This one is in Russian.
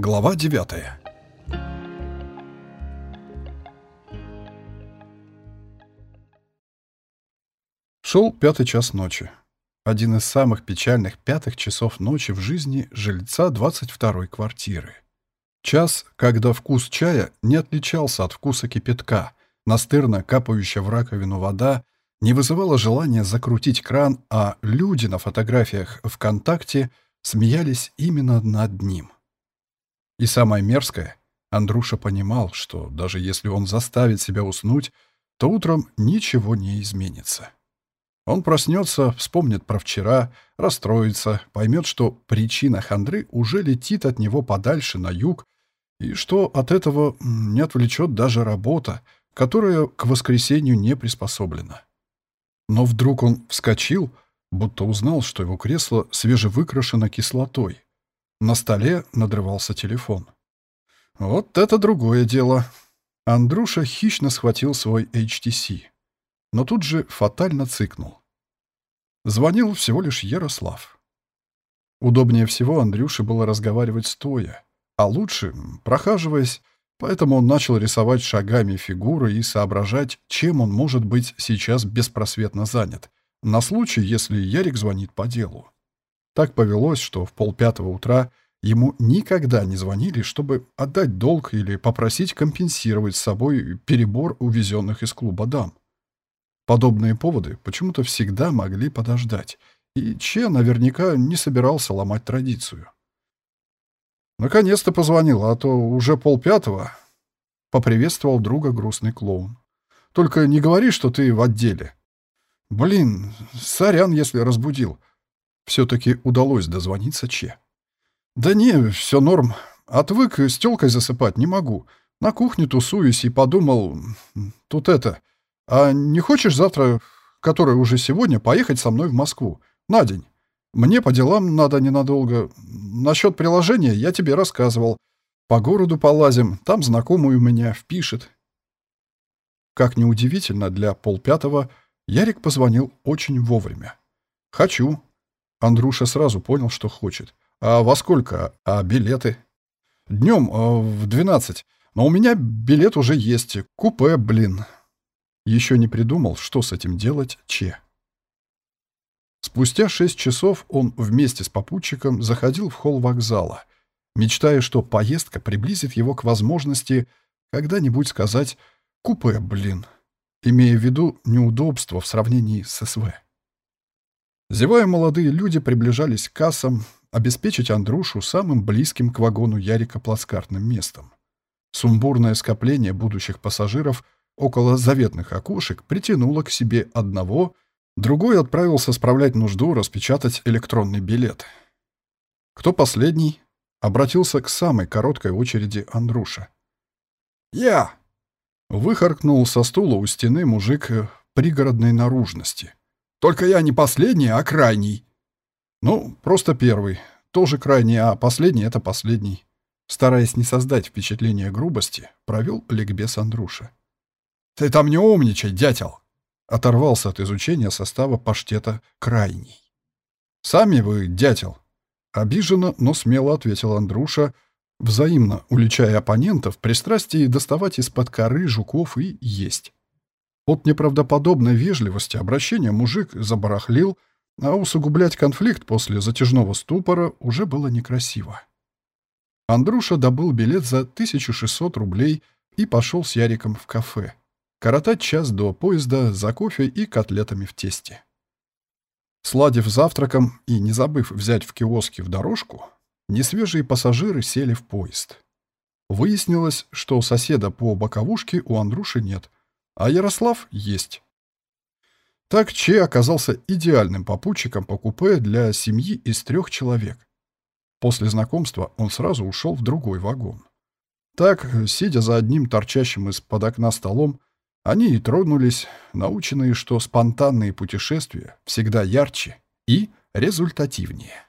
Глава 9 Шел пятый час ночи. Один из самых печальных пятых часов ночи в жизни жильца 22-й квартиры. Час, когда вкус чая не отличался от вкуса кипятка, настырно капающая в раковину вода не вызывала желания закрутить кран, а люди на фотографиях ВКонтакте смеялись именно над ним. И самое мерзкое, Андруша понимал, что даже если он заставит себя уснуть, то утром ничего не изменится. Он проснется, вспомнит про вчера, расстроится, поймет, что причина хандры уже летит от него подальше на юг, и что от этого не отвлечет даже работа, которая к воскресенью не приспособлена. Но вдруг он вскочил, будто узнал, что его кресло свежевыкрашено кислотой. На столе надрывался телефон. Вот это другое дело. Андруша хищно схватил свой HTC, но тут же фатально цыкнул. Звонил всего лишь Ярослав. Удобнее всего Андрюше было разговаривать стоя, а лучше прохаживаясь, поэтому он начал рисовать шагами фигуры и соображать, чем он может быть сейчас беспросветно занят, на случай, если Ярик звонит по делу. Так повелось, что в полпятого утра ему никогда не звонили, чтобы отдать долг или попросить компенсировать с собой перебор увезенных из клуба дам. Подобные поводы почему-то всегда могли подождать, и Че наверняка не собирался ломать традицию. «Наконец-то позвонил, а то уже полпятого», — поприветствовал друга грустный клоун. «Только не говори, что ты в отделе». «Блин, сорян, если разбудил». Все-таки удалось дозвониться Че. «Да не, все норм. Отвык с тёлкой засыпать не могу. На кухне тусуюсь и подумал... Тут это... А не хочешь завтра, который уже сегодня, поехать со мной в Москву? На день. Мне по делам надо ненадолго. Насчет приложения я тебе рассказывал. По городу полазим, там знакомый у меня впишет». Как неудивительно, для полпятого Ярик позвонил очень вовремя. «Хочу». Андруша сразу понял, что хочет. «А во сколько? А билеты?» «Днем э, в двенадцать. Но у меня билет уже есть. Купе, блин». Еще не придумал, что с этим делать Че. Спустя шесть часов он вместе с попутчиком заходил в холл вокзала, мечтая, что поездка приблизит его к возможности когда-нибудь сказать «купе, блин» имея в виду неудобства в сравнении с СВ. Зевая, молодые люди приближались к кассам, обеспечить Андрушу самым близким к вагону Ярика плацкартным местом. Сумбурное скопление будущих пассажиров около заветных окошек притянуло к себе одного, другой отправился справлять нужду распечатать электронный билет. Кто последний? Обратился к самой короткой очереди Андруша. «Я!» Выхаркнул со стула у стены мужик пригородной наружности. «Только я не последний, а крайний». «Ну, просто первый. Тоже крайний, а последний — это последний». Стараясь не создать впечатление грубости, провел ликбез Андруша. «Ты там не умничай, дятел!» Оторвался от изучения состава паштета крайний. «Сами вы, дятел!» Обиженно, но смело ответил Андруша, взаимно уличая оппонентов в пристрастии доставать из-под коры жуков и есть. От неправдоподобной вежливости обращения мужик забарахлил, а усугублять конфликт после затяжного ступора уже было некрасиво. Андруша добыл билет за 1600 рублей и пошел с Яриком в кафе. Коротать час до поезда за кофе и котлетами в тесте. Сладив завтраком и не забыв взять в киоске в дорожку, Несвежие пассажиры сели в поезд. Выяснилось, что соседа по боковушке у Андруши нет, а Ярослав есть. Так Че оказался идеальным попутчиком по купе для семьи из трех человек. После знакомства он сразу ушел в другой вагон. Так, сидя за одним торчащим из-под окна столом, они и тронулись, наученные, что спонтанные путешествия всегда ярче и результативнее.